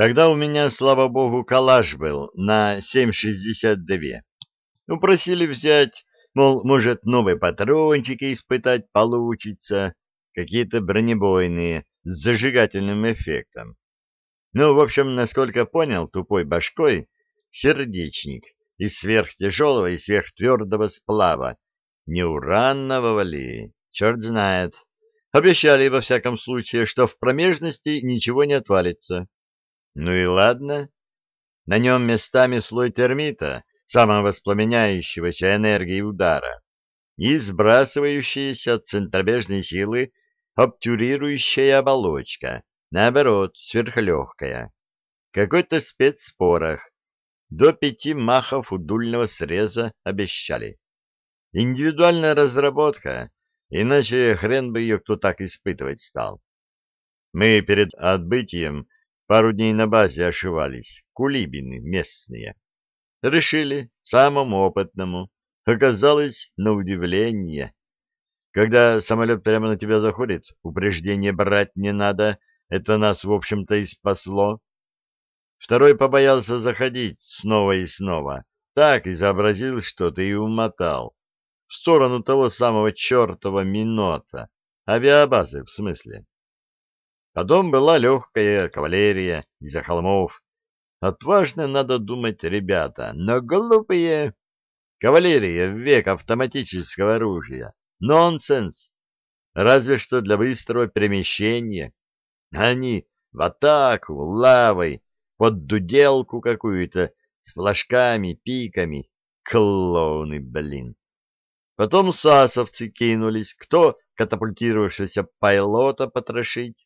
Тогда у меня, слава богу, калаш был на 7,62. Упросили взять, мол, может, новые патрончики испытать получится, какие-то бронебойные с зажигательным эффектом. Ну, в общем, насколько понял тупой башкой, сердечник из сверхтяжелого и сверхтвердого сплава. Не уранного ли? Черт знает. Обещали, во всяком случае, что в промежности ничего не отвалится. Ну и ладно. На нем местами слой термита, самовоспламеняющегося энергии удара, и сбрасывающаяся от центробежной силы обтюрирующая оболочка, наоборот, сверхлегкая. Какой-то спецспорох. До пяти махов удульного среза обещали. Индивидуальная разработка, иначе хрен бы ее кто так испытывать стал. Мы перед отбытием пару дней на базе ошивались, кулибины местные. Решили, самому опытному. Оказалось, на удивление. Когда самолет прямо на тебя заходит, упреждение брать не надо, это нас, в общем-то, и спасло. Второй побоялся заходить снова и снова. Так изобразил что-то и умотал. В сторону того самого чертова минота. Авиабазы, в смысле. Потом была легкая кавалерия из-за холмов. Отважно надо думать, ребята, но глупые. Кавалерия в век автоматического оружия. Нонсенс. Разве что для быстрого перемещения. Они в атаку, лавой, под дуделку какую-то, с флажками, пиками. Клоуны, блин. Потом сасовцы кинулись, кто катапультировавшегося пайлота потрошить,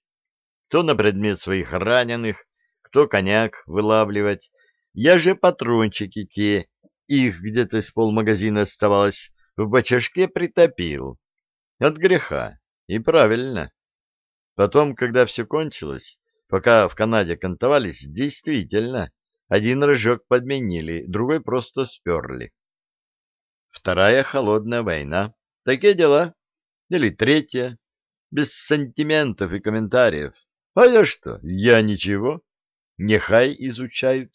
кто на предмет своих раненых, кто коньяк вылавливать. Я же патрончики те, их где-то с полмагазина оставалось, в бочажке притопил. От греха. И правильно. Потом, когда все кончилось, пока в Канаде кантовались, действительно, один рожок подменили, другой просто сперли. Вторая холодная война. Такие дела. Или третья. Без сантиментов и комментариев. А я что? Я ничего. Нехай изучают.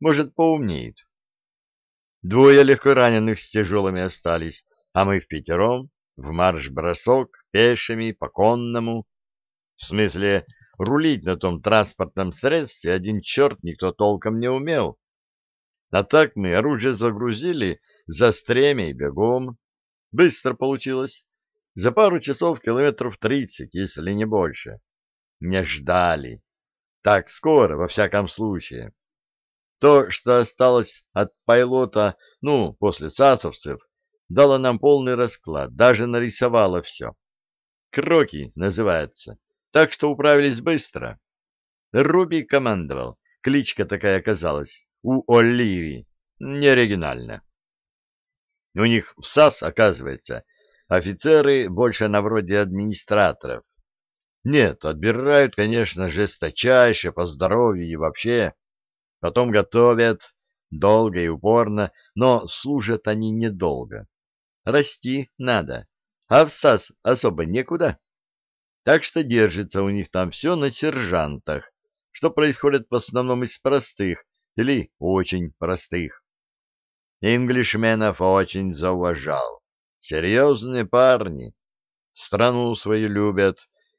Может, поумнеют. Двое легко раненых с тяжелыми остались, а мы в пятером, в марш-бросок, пешими, по конному. В смысле, рулить на том транспортном средстве один черт никто толком не умел. А так мы оружие загрузили за стремя и бегом. Быстро получилось. За пару часов километров тридцать, если не больше. Не ждали. Так скоро, во всяком случае. То, что осталось от пайлота, ну, после сасовцев, дало нам полный расклад, даже нарисовало все. Кроки называется, так что управились быстро. Руби командовал, кличка такая оказалась, у Оливии, не оригинально. У них в САС, оказывается, офицеры больше на вроде администраторов. Нет, отбирают, конечно, жесточайше, по здоровью и вообще. Потом готовят долго и упорно, но служат они недолго. Расти надо, а в САС особо некуда. Так что держится у них там все на сержантах, что происходит в основном из простых или очень простых. Инглишменов очень зауважал. Серьезные парни. Страну свою любят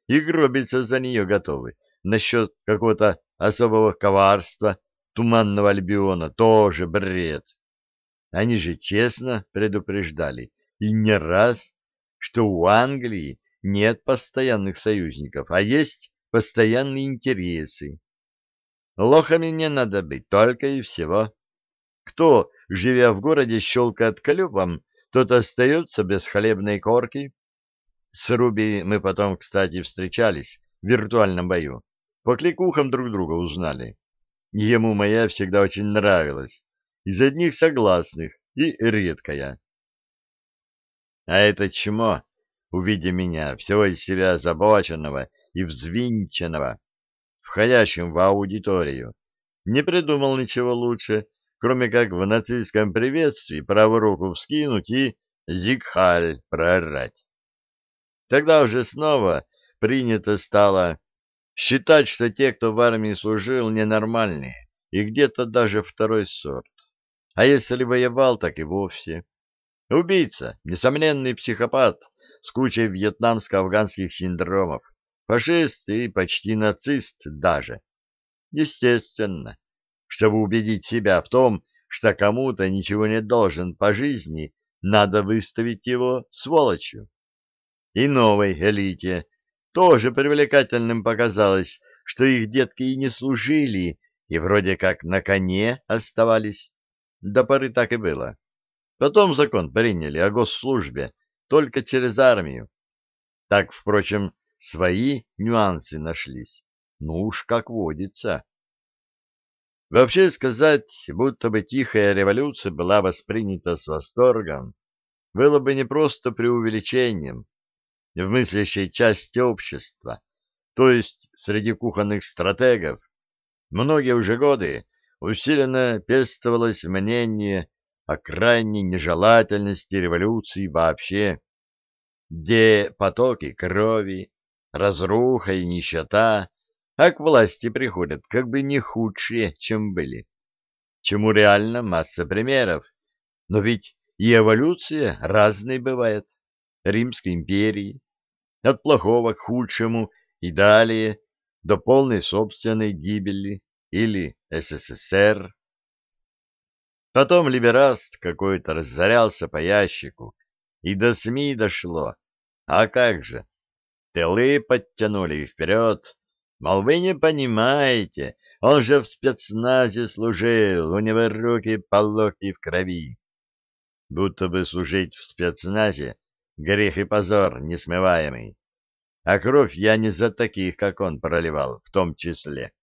и гробиться за нее готовы. Насчет какого-то особого коварства Туманного Альбиона тоже бред. Они же честно предупреждали, и не раз, что у Англии нет постоянных союзников, а есть постоянные интересы. Лохами не надо быть, только и всего. Кто, живя в городе, щелкает клювом, тот остается без хлебной корки. С Руби мы потом, кстати, встречались в виртуальном бою. По кликухам друг друга узнали. Ему моя всегда очень нравилась, из одних согласных и редкая. А это чмо, увидя меня, всего из себя озабоченного и взвинченного, входящим в аудиторию, не придумал ничего лучше, кроме как в нацистском приветствии правую руку вскинуть и «Зигхаль» проорать. Тогда уже снова принято стало Считать, что те, кто в армии служил, ненормальные, и где-то даже второй сорт. А если воевал, так и вовсе. Убийца, несомненный психопат с кучей вьетнамско-афганских синдромов, фашист и почти нацист даже. Естественно, чтобы убедить себя в том, что кому-то ничего не должен по жизни, надо выставить его сволочью. И новой элите тоже привлекательным показалось, что их детки и не служили, и вроде как на коне оставались. До поры так и было. Потом закон приняли о госслужбе только через армию. Так, впрочем, свои нюансы нашлись. Ну уж как водится. Вообще сказать, будто бы тихая революция была воспринята с восторгом, было бы не просто преувеличением. В мыслящей части общества, то есть среди кухонных стратегов, многие уже годы усиленно пестовалось мнение о крайней нежелательности революции вообще, где потоки крови, разруха и нищета, а к власти приходят как бы не худшие, чем были. Чему реально масса примеров. Но ведь и эволюция разной бывает. Римской империи, от плохого к худшему и далее до полной собственной гибели или СССР. Потом либераст какой-то разорялся по ящику, и до СМИ дошло. А как же? Тылы подтянули вперед. Мол, вы не понимаете, он же в спецназе служил, у него руки по локти в крови. Будто бы служить в спецназе — грех и позор несмываемый. А кровь я не за таких, как он, проливал, в том числе.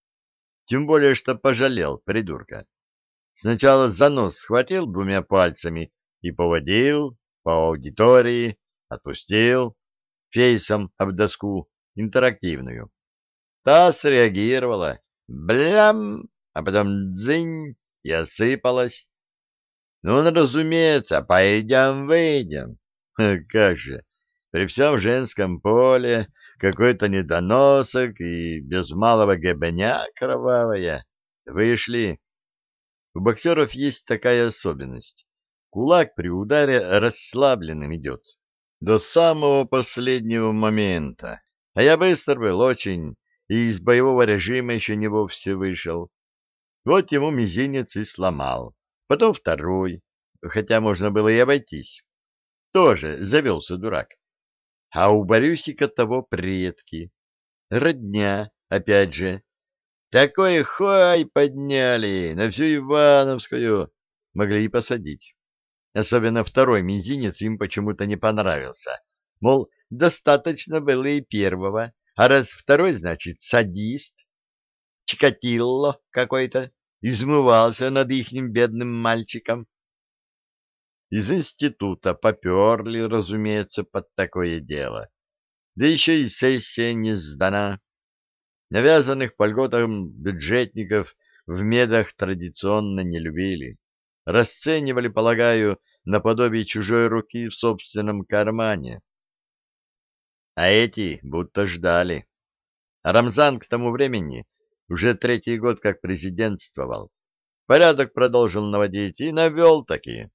Тем более, что пожалел, придурка. Сначала за нос схватил двумя пальцами и поводил по аудитории, отпустил, фейсом об доску интерактивную. Та среагировала, блям, а потом дзынь, и осыпалась. Ну, разумеется, пойдем, выйдем. Как же, при всем женском поле какой-то недоносок и без малого гебеня кровавая. Вышли. У боксеров есть такая особенность. Кулак при ударе расслабленным идет. До самого последнего момента. А я быстр был очень, и из боевого режима еще не вовсе вышел. Вот ему мизинец и сломал. Потом второй, хотя можно было и обойтись. Тоже завелся дурак а у Борюсика того предки. Родня, опять же. Такой хой подняли на всю Ивановскую. Могли и посадить. Особенно второй мизинец им почему-то не понравился. Мол, достаточно было и первого, а раз второй, значит, садист. Чикатилло какой-то измывался над ихним бедным мальчиком. Из института поперли, разумеется, под такое дело. Да еще и сессия не сдана. Навязанных по льготам бюджетников в медах традиционно не любили. Расценивали, полагаю, наподобие чужой руки в собственном кармане. А эти будто ждали. Рамзан к тому времени уже третий год как президентствовал. Порядок продолжил наводить и навел такие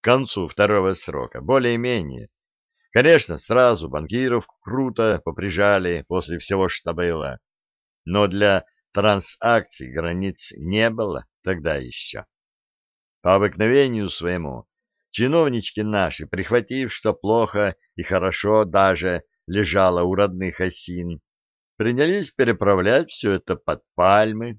к концу второго срока, более-менее. Конечно, сразу банкиров круто поприжали после всего, что было. Но для трансакций границ не было тогда еще. По обыкновению своему, чиновнички наши, прихватив, что плохо и хорошо даже лежало у родных осин, принялись переправлять все это под пальмы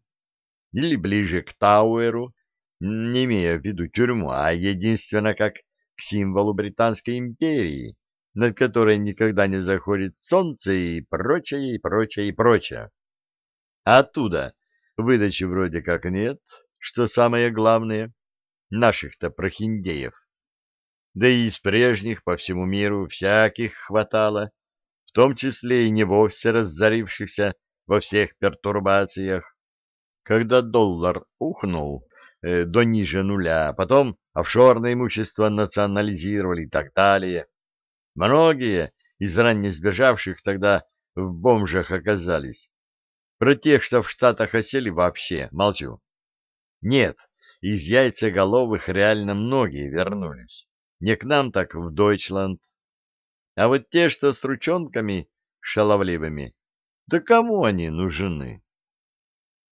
или ближе к Тауэру, не имея в виду тюрьму, а единственно как к символу Британской империи, над которой никогда не заходит солнце и прочее, и прочее, и прочее. А оттуда выдачи вроде как нет, что самое главное, наших-то прохиндеев. Да и из прежних по всему миру всяких хватало, в том числе и не вовсе разорившихся во всех пертурбациях. Когда доллар ухнул, до ниже нуля, потом офшорное имущество национализировали и так далее. Многие из ранее сбежавших тогда в бомжах оказались, Про тех, что в Штатах осели, вообще молчу. Нет, из яйцеголовых реально многие вернулись. Не к нам, так в Дойчланд. А вот те, что с ручонками шаловливыми, да кому они нужны?